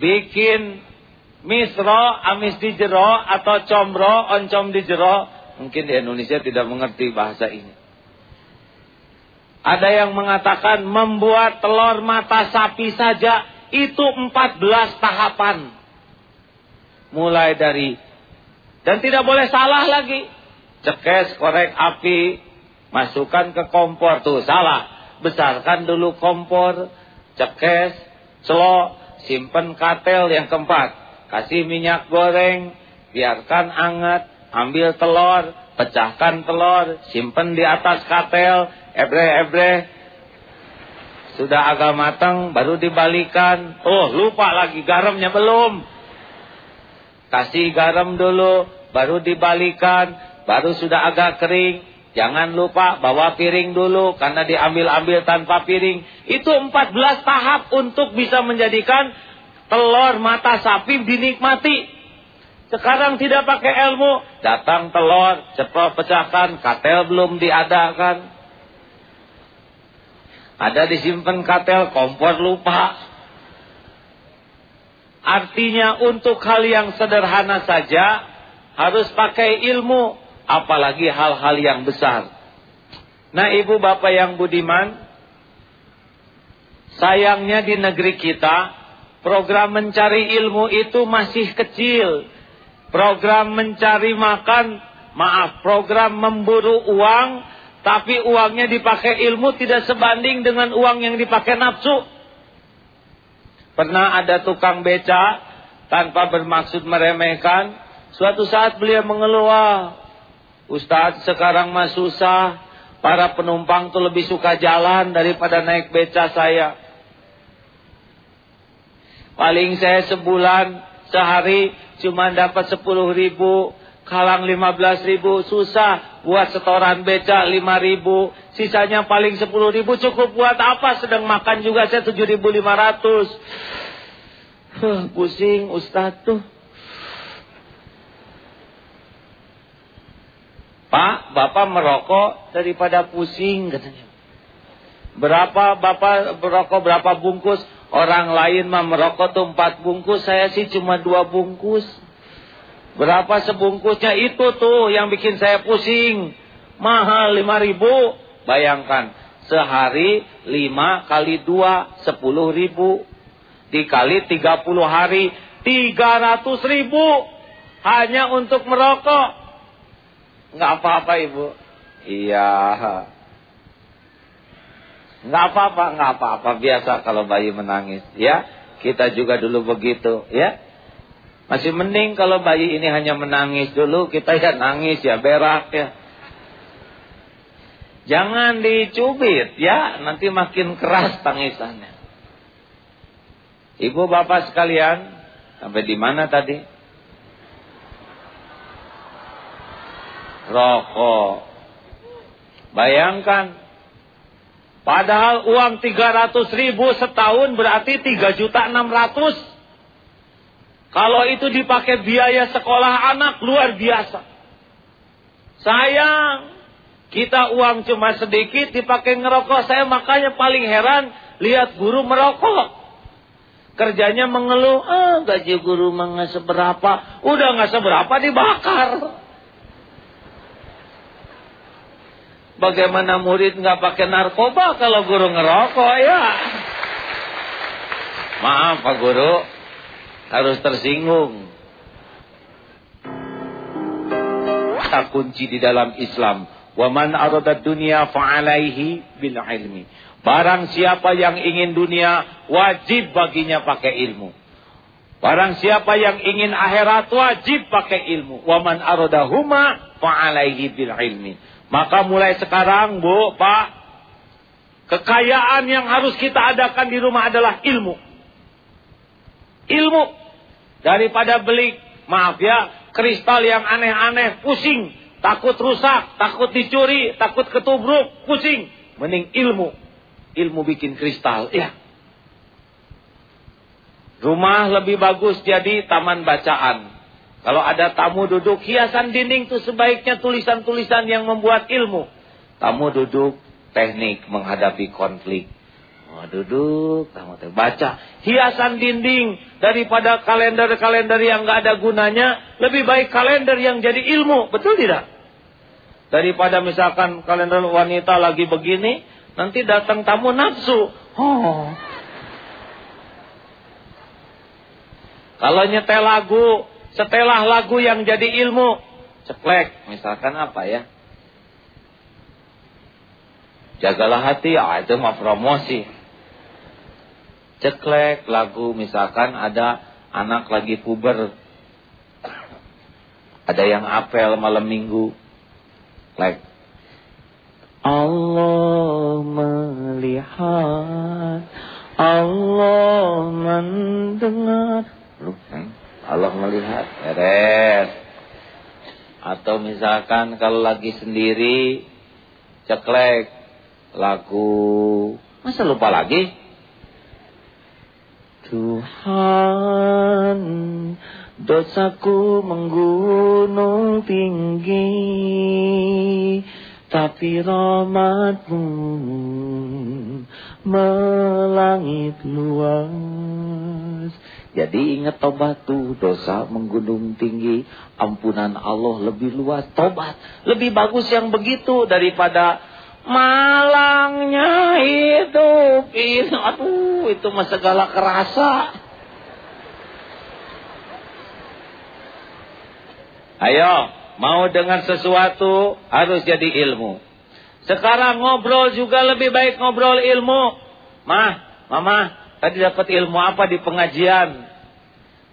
bikin misro, amis di jero, atau comro, oncom di jero. Mungkin di Indonesia tidak mengerti bahasa ini. Ada yang mengatakan membuat telur mata sapi saja itu 14 tahapan. Mulai dari dan tidak boleh salah lagi. Cekes, korek api, masukkan ke kompor tuh salah besarkan dulu kompor, cekes, celok, simpen katel yang keempat. Kasih minyak goreng, biarkan hangat, ambil telur, pecahkan telur, simpen di atas katel, ebre-ebre. Sudah agak matang, baru dibalikan. Oh, lupa lagi garamnya belum. Kasih garam dulu, baru dibalikan, baru sudah agak kering. Jangan lupa bawa piring dulu karena diambil-ambil tanpa piring. Itu 14 tahap untuk bisa menjadikan telur mata sapi dinikmati. Sekarang tidak pakai ilmu, datang telur, cepat pecahkan, katel belum diadakan. Ada disimpan katel, kompor lupa. Artinya untuk hal yang sederhana saja harus pakai ilmu apalagi hal-hal yang besar. Nah ibu bapak yang budiman, sayangnya di negeri kita, program mencari ilmu itu masih kecil. Program mencari makan, maaf, program memburu uang, tapi uangnya dipakai ilmu tidak sebanding dengan uang yang dipakai nafsu. Pernah ada tukang beca, tanpa bermaksud meremehkan, suatu saat beliau mengeluh, Ustadz sekarang mah susah. Para penumpang tuh lebih suka jalan daripada naik beca saya. Paling saya sebulan, sehari cuma dapat 10 ribu. Kalang 15 ribu, susah. Buat setoran beca 5 ribu. Sisanya paling 10 ribu cukup buat apa? Sedang makan juga saya 7.500. Huh, pusing Ustadz tuh. Pak, Bapak merokok daripada pusing katanya. Berapa Bapak merokok berapa bungkus? Orang lain mah merokok tuh empat bungkus, saya sih cuma dua bungkus. Berapa sebungkusnya itu tuh yang bikin saya pusing. Mahal lima ribu. Bayangkan, sehari lima kali dua sepuluh ribu. Dikali tiga puluh hari tiga ratus ribu. Hanya untuk merokok. Enggak apa-apa ibu. Iya. Enggak apa-apa, enggak apa-apa. Biasa kalau bayi menangis. Ya, kita juga dulu begitu. Ya. Masih mending kalau bayi ini hanya menangis dulu. Kita ya nangis ya, berak ya. Jangan dicubit ya. Nanti makin keras tangisannya. Ibu bapak sekalian. Sampai di mana tadi? Rokok. Bayangkan. Padahal uang 300 ribu setahun berarti 3 juta 600. Kalau itu dipakai biaya sekolah anak luar biasa. Sayang. Kita uang cuma sedikit dipakai ngerokok. Saya makanya paling heran lihat guru merokok. Kerjanya mengeluh, ah gaji guru mah seberapa. Udah nggak seberapa dibakar. Bagaimana murid nggak pakai narkoba kalau guru ngerokok ya? Maaf Pak Guru, harus tersinggung. Tak kunci di dalam Islam. Waman aradat dunia fa'alaihi bil ilmi. Barang siapa yang ingin dunia, wajib baginya pakai ilmu. Barang siapa yang ingin akhirat, wajib pakai ilmu. Waman aradahuma fa'alaihi bil ilmi. Maka mulai sekarang, Bu, Pak, kekayaan yang harus kita adakan di rumah adalah ilmu. Ilmu. Daripada beli, maaf ya, kristal yang aneh-aneh, pusing. Takut rusak, takut dicuri, takut ketubruk, pusing. Mending ilmu. Ilmu bikin kristal, ya. Rumah lebih bagus jadi taman bacaan. Kalau ada tamu duduk, hiasan dinding itu sebaiknya tulisan-tulisan yang membuat ilmu. Tamu duduk, teknik menghadapi konflik. Oh, duduk, kamu teh baca. Hiasan dinding daripada kalender-kalender yang nggak ada gunanya, lebih baik kalender yang jadi ilmu, betul tidak? Daripada misalkan kalender wanita lagi begini, nanti datang tamu nafsu. Oh. Kalau nyetel lagu, setelah lagu yang jadi ilmu, ceklek, misalkan apa ya? Jagalah hati, ah itu mah promosi. Ceklek lagu. Misalkan ada anak lagi puber. Ada yang apel malam minggu. Like Allah melihat. Allah mendengar? Allah melihat beres. Atau misalkan kalau lagi sendiri ceklek lagu. Masa lupa lagi? Tuhan, dosaku menggunung tinggi, tapi rahmatmu melangit luas. Jadi ingat tobat tuh, dosa menggunung tinggi, ampunan Allah lebih luas, tobat. Lebih bagus yang begitu daripada Malangnya ini, aduh itu mah segala kerasa. Ayo, mau dengar sesuatu harus jadi ilmu. Sekarang ngobrol juga lebih baik ngobrol ilmu. Mah, mama, tadi dapat ilmu apa di pengajian?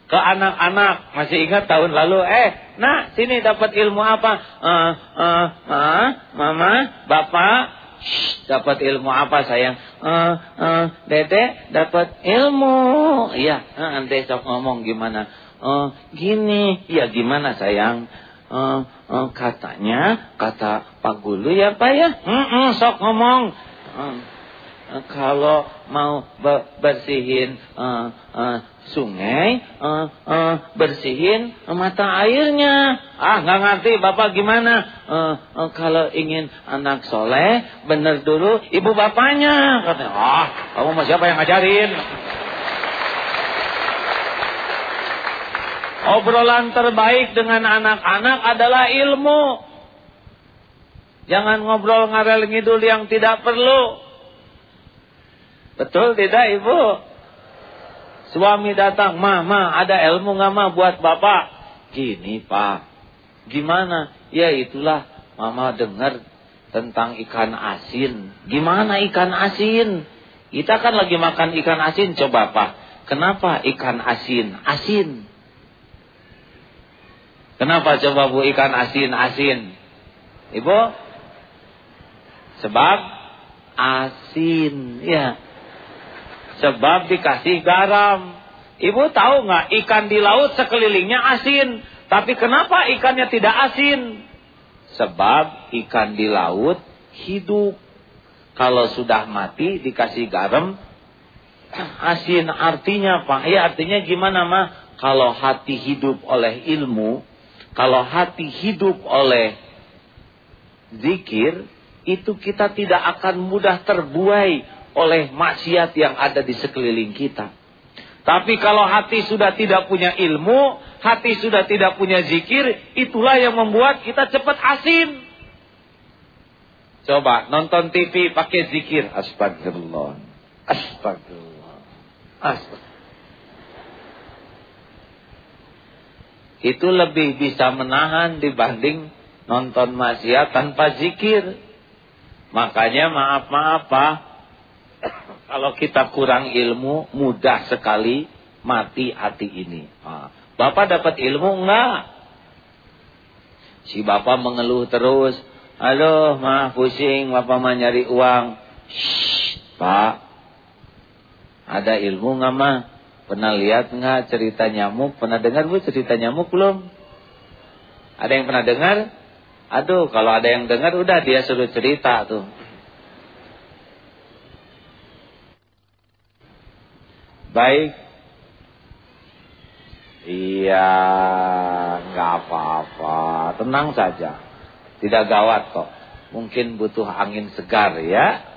ke anak-anak. Masih ingat tahun lalu, eh, nak, sini dapat ilmu apa? Uh, uh, uh, mama, bapak, dapat ilmu apa sayang? Uh, uh, dede dapat ilmu. Iya, uh, sok ngomong gimana? Uh, gini, ya gimana sayang? Uh, uh, katanya, kata Pak Gulu ya Pak ya? Mm sok ngomong. Uh, kalau mau bersihin uh, uh, sungai, uh, uh, bersihin mata airnya. Ah, nggak ngerti bapak gimana? Uh, uh, kalau ingin anak soleh, bener dulu ibu bapaknya. Katanya, ah, kamu mau siapa yang ngajarin? Obrolan terbaik dengan anak-anak adalah ilmu. Jangan ngobrol ngarel ngidul yang tidak perlu. Betul tidak ibu? Suami datang, ma, ma, ada ilmu nggak ma buat bapak? Gini pak, gimana? Ya itulah, mama dengar tentang ikan asin. Gimana ikan asin? Kita kan lagi makan ikan asin, coba pak. Kenapa ikan asin? Asin. Kenapa coba bu ikan asin, asin? Ibu? Sebab asin, ya. Sebab dikasih garam. Ibu tahu nggak ikan di laut sekelilingnya asin. Tapi kenapa ikannya tidak asin? Sebab ikan di laut hidup. Kalau sudah mati dikasih garam asin artinya Pak. Ya artinya gimana mah? Kalau hati hidup oleh ilmu, kalau hati hidup oleh zikir, itu kita tidak akan mudah terbuai oleh maksiat yang ada di sekeliling kita. Tapi kalau hati sudah tidak punya ilmu, hati sudah tidak punya zikir, itulah yang membuat kita cepat asin. Coba nonton TV pakai zikir. Astagfirullah. Astagfirullah. Astagfirullah. Itu lebih bisa menahan dibanding nonton maksiat tanpa zikir. Makanya maaf-maaf Pak, kalau kita kurang ilmu, mudah sekali mati hati ini. Bapak dapat ilmu enggak? Si Bapak mengeluh terus. Halo, mah pusing, Bapak mah nyari uang. Shh, Pak. Ada ilmu enggak mah? Pernah lihat enggak cerita nyamuk? Pernah dengar Bu cerita nyamuk belum? Ada yang pernah dengar? Aduh, kalau ada yang dengar udah dia suruh cerita tuh. Baik. Iya, nggak apa-apa. Tenang saja. Tidak gawat kok. Mungkin butuh angin segar ya.